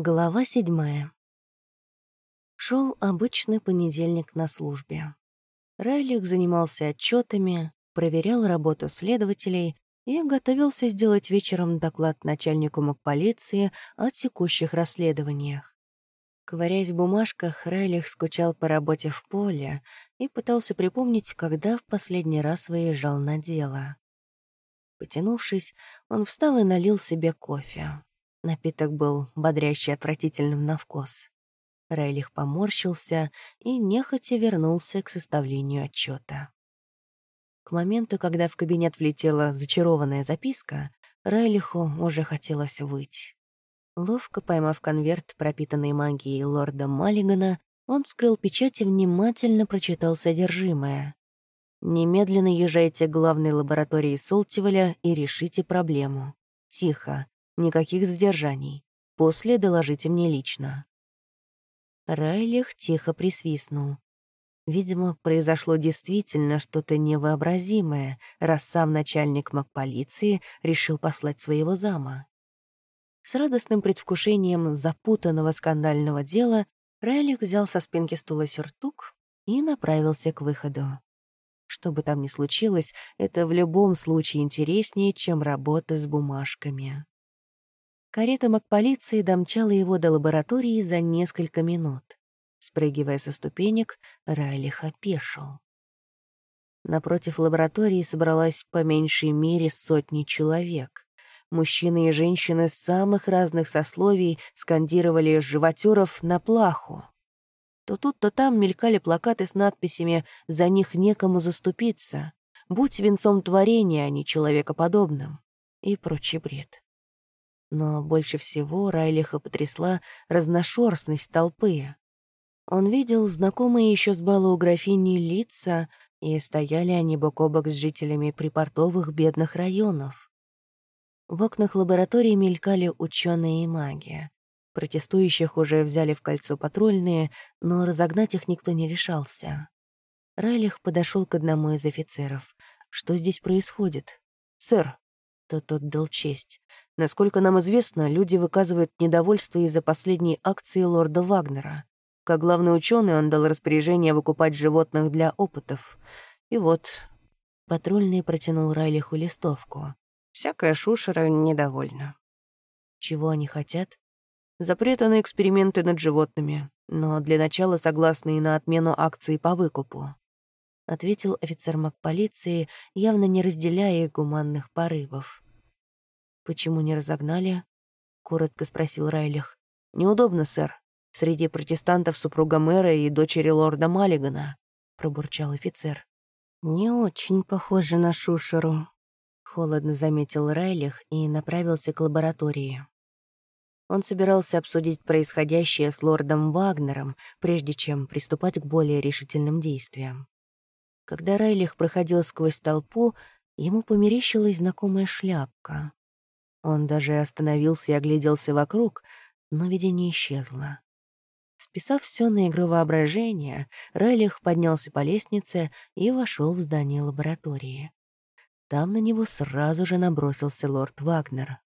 Глава седьмая. Шел обычный понедельник на службе. Райлих занимался отчетами, проверял работу следователей и готовился сделать вечером доклад начальнику МакПолиции о текущих расследованиях. Ковыряясь в бумажках, Райлих скучал по работе в поле и пытался припомнить, когда в последний раз выезжал на дело. Потянувшись, он встал и налил себе кофе. Напиток был бодрящий отвратительным на вкус. Райлих поморщился и нехотя вернулся к составлению отчета. К моменту, когда в кабинет влетела зачарованная записка, Райлиху уже хотелось выть. Ловко поймав конверт, пропитанный магией лорда Маллигана, он вскрыл печать и внимательно прочитал содержимое. «Немедленно езжайте к главной лаборатории Солтиваля и решите проблему. Тихо, Никаких задержаний. После доложите мне лично». Райлих тихо присвистнул. Видимо, произошло действительно что-то невообразимое, раз сам начальник МакПолиции решил послать своего зама. С радостным предвкушением запутанного скандального дела Райлих взял со спинки стула сюртук и направился к выходу. Что бы там ни случилось, это в любом случае интереснее, чем работа с бумажками. Карета МакПолиции домчала его до лаборатории за несколько минут. Спрыгивая со ступенек, Райлих опешил. Напротив лаборатории собралась по меньшей мере сотни человек. Мужчины и женщины самых разных сословий скандировали животеров на плаху. То тут, то там мелькали плакаты с надписями «За них некому заступиться», «Будь венцом творения, а не человекоподобным» и прочий бред. Но больше всего Райлиха потрясла разношерстность толпы. Он видел знакомые еще с бала у графини лица, и стояли они бок о бок с жителями припортовых бедных районов. В окнах лаборатории мелькали ученые и маги. Протестующих уже взяли в кольцо патрульные, но разогнать их никто не решался. Райлих подошел к одному из офицеров. «Что здесь происходит?» «Сэр», — тот отдал честь, Насколько нам известно, люди выказывают недовольство из-за последней акции лорда Вагнера. Как главный ученый он дал распоряжение выкупать животных для опытов. И вот... Патрульный протянул Райлиху листовку. Всякая шушера недовольна. Чего они хотят? Запрета на эксперименты над животными, но для начала согласны и на отмену акции по выкупу. Ответил офицер МакПолиции, явно не разделяя их гуманных порывов. «Почему не разогнали?» — коротко спросил Райлих. «Неудобно, сэр. Среди протестантов супруга мэра и дочери лорда Маллигана», — пробурчал офицер. «Не очень похоже на Шушеру», — холодно заметил Райлих и направился к лаборатории. Он собирался обсудить происходящее с лордом Вагнером, прежде чем приступать к более решительным действиям. Когда Райлих проходил сквозь толпу, ему померещилась знакомая шляпка. Он даже остановился и огляделся вокруг, но видение исчезло. Списав все на игру воображения, Райлих поднялся по лестнице и вошел в здание лаборатории. Там на него сразу же набросился лорд Вагнер.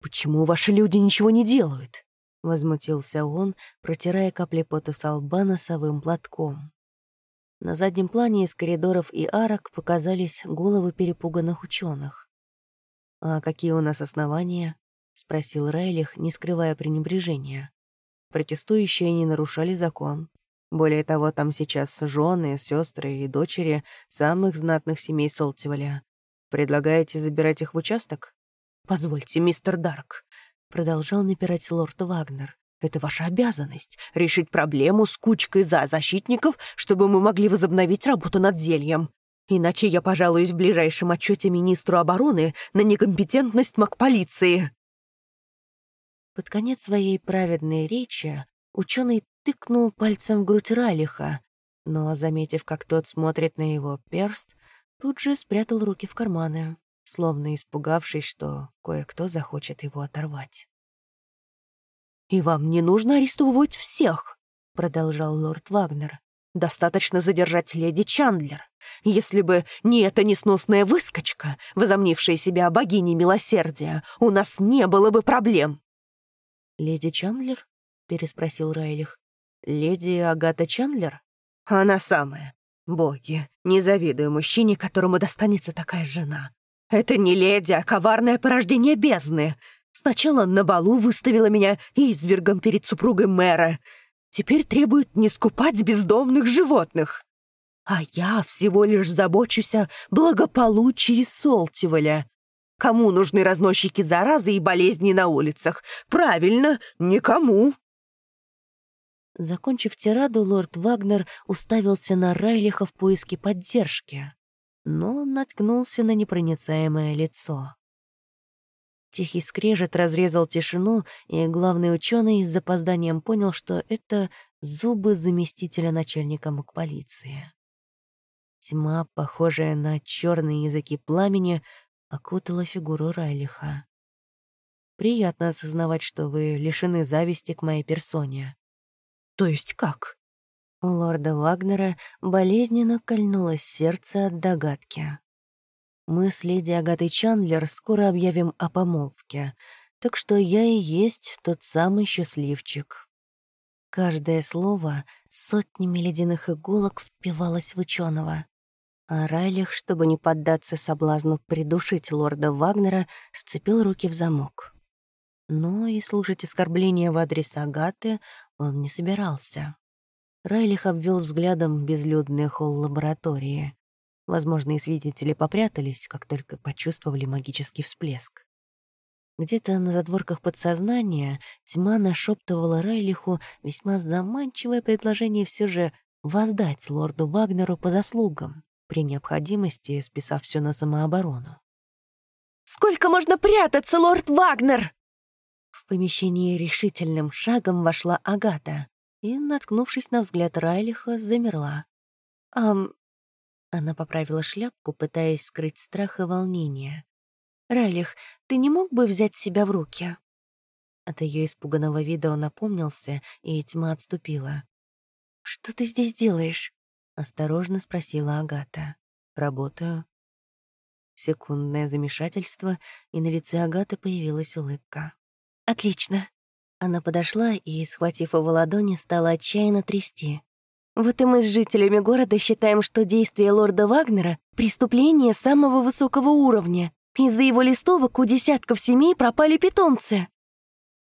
«Почему ваши люди ничего не делают?» — возмутился он, протирая капли пота с лба носовым платком. На заднем плане из коридоров и арок показались головы перепуганных ученых. «А какие у нас основания?» — спросил Райлих, не скрывая пренебрежения. Протестующие не нарушали закон. Более того, там сейчас жены, сестры и дочери самых знатных семей Солтиваля. Предлагаете забирать их в участок? «Позвольте, мистер Дарк», — продолжал напирать лорд Вагнер. «Это ваша обязанность — решить проблему с кучкой за защитников, чтобы мы могли возобновить работу над зельем. Иначе я пожалуюсь в ближайшем отчете министру обороны на некомпетентность МакПолиции. Под конец своей праведной речи ученый тыкнул пальцем в грудь Ралиха, но, заметив, как тот смотрит на его перст, тут же спрятал руки в карманы, словно испугавшись, что кое-кто захочет его оторвать. «И вам не нужно арестовывать всех», — продолжал лорд Вагнер. «Достаточно задержать леди Чандлер. Если бы не эта несносная выскочка, возомнившая себя богиней милосердия, у нас не было бы проблем». «Леди Чандлер?» — переспросил Райлих. «Леди Агата Чандлер?» «Она самая. Боги, не завидую мужчине, которому достанется такая жена. Это не леди, а коварное порождение бездны. Сначала на балу выставила меня извергом перед супругой мэра. Теперь требует не скупать бездомных животных. А я всего лишь забочусь о благополучии Солтиволя. Кому нужны разносчики заразы и болезней на улицах? Правильно, никому. Закончив тираду, лорд Вагнер уставился на Райлиха в поиске поддержки, но наткнулся на непроницаемое лицо. Тихий скрежет разрезал тишину, и главный ученый с запозданием понял, что это зубы заместителя начальника полиции. Тьма, похожая на черные языки пламени, окутала фигуру Райлиха. «Приятно осознавать, что вы лишены зависти к моей персоне», то есть как? У лорда Вагнера болезненно кольнулось сердце от догадки. Мы с леди Агатой Чандлер скоро объявим о помолвке, так что я и есть тот самый счастливчик. Каждое слово сотнями ледяных иголок впивалось в ученого. А Райлих, чтобы не поддаться соблазну придушить лорда Вагнера, сцепил руки в замок. Но и слушать оскорбления в адрес Агаты он не собирался. Райлих обвел взглядом безлюдный холл лаборатории. Возможные свидетели попрятались, как только почувствовали магический всплеск. Где-то на задворках подсознания тьма нашептывала Райлиху весьма заманчивое предложение все же воздать лорду Вагнеру по заслугам, при необходимости списав все на самооборону. «Сколько можно прятаться, лорд Вагнер?» В помещение решительным шагом вошла Агата и, наткнувшись на взгляд Райлиха, замерла. «Ам...» Она поправила шляпку, пытаясь скрыть страх и волнение. «Райлих, ты не мог бы взять себя в руки?» От ее испуганного вида он опомнился, и тьма отступила. «Что ты здесь делаешь?» — осторожно спросила Агата. «Работаю». Секундное замешательство, и на лице Агаты появилась улыбка. «Отлично». Она подошла и, схватив его ладони, стала отчаянно трясти. «Вот и мы с жителями города считаем, что действие лорда Вагнера — преступление самого высокого уровня. Из-за его листовок у десятков семей пропали питомцы».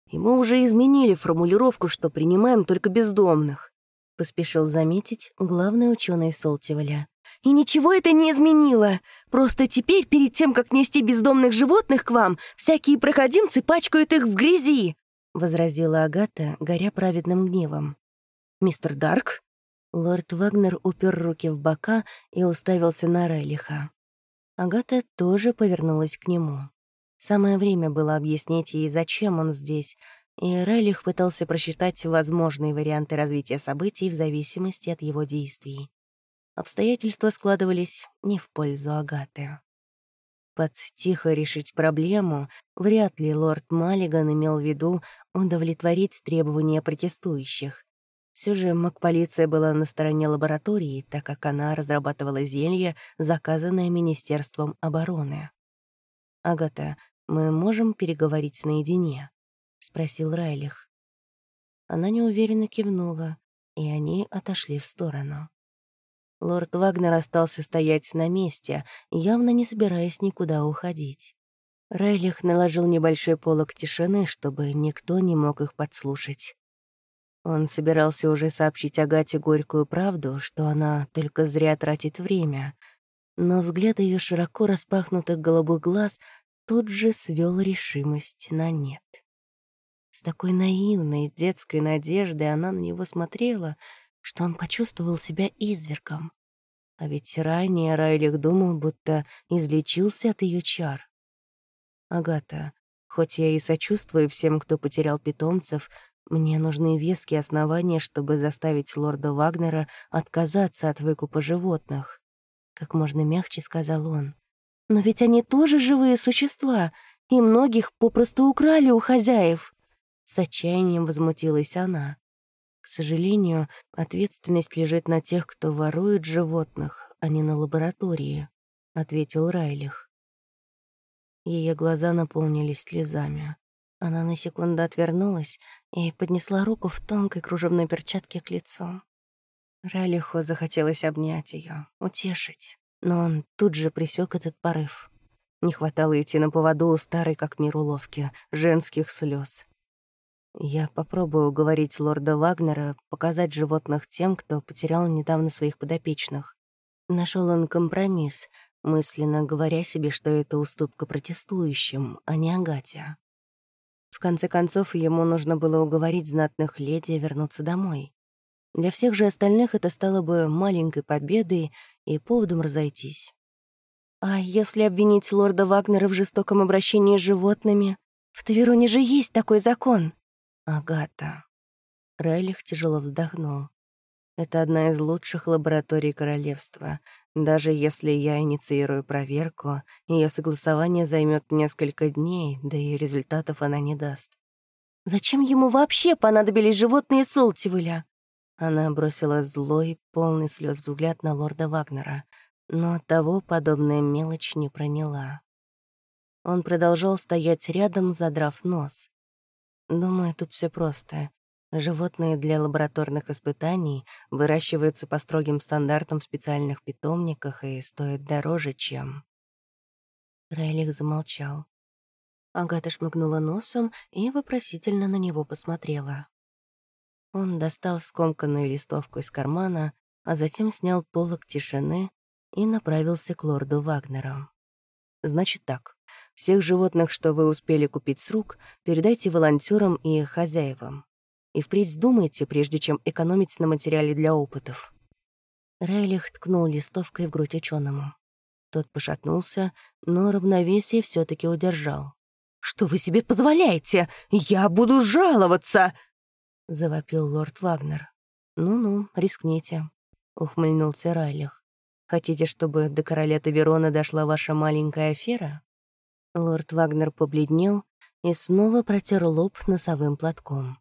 «И мы уже изменили формулировку, что принимаем только бездомных», — поспешил заметить главный ученый Солтиваля. И ничего это не изменило. Просто теперь, перед тем, как нести бездомных животных к вам, всякие проходимцы пачкают их в грязи», — возразила Агата, горя праведным гневом. «Мистер Дарк?» Лорд Вагнер упер руки в бока и уставился на Райлиха. Агата тоже повернулась к нему. Самое время было объяснить ей, зачем он здесь, и Райлих пытался просчитать возможные варианты развития событий в зависимости от его действий обстоятельства складывались не в пользу Агаты. Под «тихо решить проблему» вряд ли лорд Маллиган имел в виду удовлетворить требования протестующих. Все же МакПолиция была на стороне лаборатории, так как она разрабатывала зелье, заказанное Министерством обороны. «Агата, мы можем переговорить наедине?» — спросил Райлих. Она неуверенно кивнула, и они отошли в сторону. Лорд Вагнер остался стоять на месте, явно не собираясь никуда уходить. Райлих наложил небольшой полог тишины, чтобы никто не мог их подслушать. Он собирался уже сообщить Агате горькую правду, что она только зря тратит время, но взгляд ее широко распахнутых голубых глаз тут же свел решимость на нет. С такой наивной детской надеждой она на него смотрела — что он почувствовал себя извергом. А ведь ранее Райлих думал, будто излечился от ее чар. «Агата, хоть я и сочувствую всем, кто потерял питомцев, мне нужны веские основания, чтобы заставить лорда Вагнера отказаться от выкупа животных», — как можно мягче сказал он. «Но ведь они тоже живые существа, и многих попросту украли у хозяев», — с отчаянием возмутилась она. К сожалению, ответственность лежит на тех, кто ворует животных, а не на лаборатории, — ответил Райлих. Ее глаза наполнились слезами. Она на секунду отвернулась и поднесла руку в тонкой кружевной перчатке к лицу. Ралиху захотелось обнять ее, утешить, но он тут же присек этот порыв. Не хватало идти на поводу у старой как мир уловки, женских слез. Я попробую уговорить лорда Вагнера показать животных тем, кто потерял недавно своих подопечных. Нашел он компромисс, мысленно говоря себе, что это уступка протестующим, а не Агате. В конце концов, ему нужно было уговорить знатных леди вернуться домой. Для всех же остальных это стало бы маленькой победой и поводом разойтись. А если обвинить лорда Вагнера в жестоком обращении с животными? В Тавероне же есть такой закон. Агата. Райлих тяжело вздохнул. Это одна из лучших лабораторий королевства. Даже если я инициирую проверку, ее согласование займет несколько дней, да и результатов она не даст. «Зачем ему вообще понадобились животные Солтивыля?» Она бросила злой, полный слез взгляд на лорда Вагнера, но того подобная мелочь не проняла. Он продолжал стоять рядом, задрав нос. «Думаю, тут все просто. Животные для лабораторных испытаний выращиваются по строгим стандартам в специальных питомниках и стоят дороже, чем... Райлих замолчал. Агата шмыгнула носом и вопросительно на него посмотрела. Он достал скомканную листовку из кармана, а затем снял полок тишины и направился к лорду Вагнеру. «Значит так, всех животных, что вы успели купить с рук, передайте волонтерам и хозяевам и впредь вздумайте, прежде чем экономить на материале для опытов». Райлих ткнул листовкой в грудь ученому. Тот пошатнулся, но равновесие все таки удержал. «Что вы себе позволяете? Я буду жаловаться!» — завопил лорд Вагнер. «Ну-ну, рискните», — ухмыльнулся Райлих. «Хотите, чтобы до короля Таверона дошла ваша маленькая афера?» Лорд Вагнер побледнел и снова протер лоб носовым платком.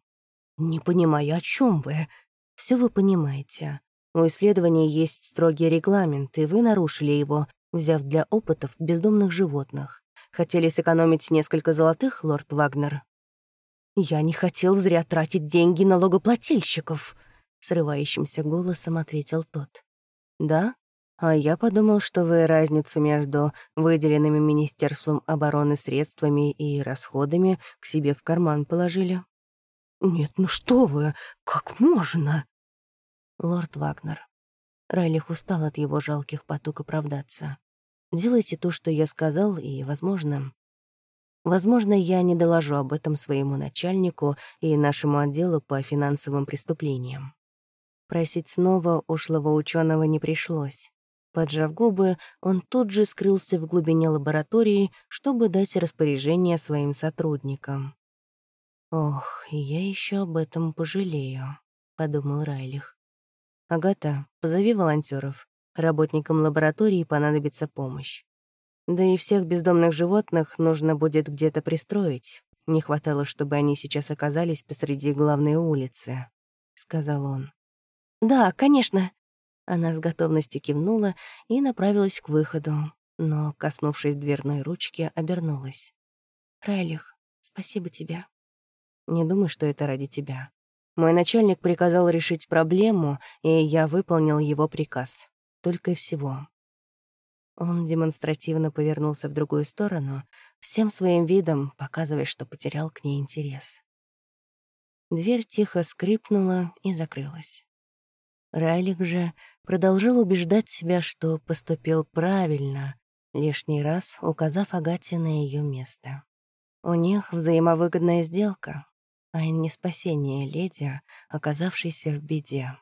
«Не понимаю, о чем вы?» «Все вы понимаете. У исследования есть строгий регламент, и вы нарушили его, взяв для опытов бездомных животных. Хотели сэкономить несколько золотых, лорд Вагнер?» «Я не хотел зря тратить деньги налогоплательщиков», — срывающимся голосом ответил тот. «Да? А я подумал, что вы разницу между выделенными Министерством обороны средствами и расходами к себе в карман положили». «Нет, ну что вы, как можно?» «Лорд Вагнер». Райлих устал от его жалких потуг оправдаться. «Делайте то, что я сказал, и, возможно... Возможно, я не доложу об этом своему начальнику и нашему отделу по финансовым преступлениям». Просить снова ушлого ученого не пришлось. Поджав губы, он тут же скрылся в глубине лаборатории, чтобы дать распоряжение своим сотрудникам. «Ох, я еще об этом пожалею», — подумал Райлих. «Агата, позови волонтеров. Работникам лаборатории понадобится помощь. Да и всех бездомных животных нужно будет где-то пристроить. Не хватало, чтобы они сейчас оказались посреди главной улицы», — сказал он. «Да, конечно». Она с готовностью кивнула и направилась к выходу, но, коснувшись дверной ручки, обернулась. «Райлих, спасибо тебе». Не думай, что это ради тебя. Мой начальник приказал решить проблему, и я выполнил его приказ. Только и всего. Он демонстративно повернулся в другую сторону, всем своим видом показывая, что потерял к ней интерес. Дверь тихо скрипнула и закрылась. Райлик же продолжал убеждать себя, что поступил правильно, лишний раз указав Агате на ее место. У них взаимовыгодная сделка, а не спасение леди, оказавшейся в беде.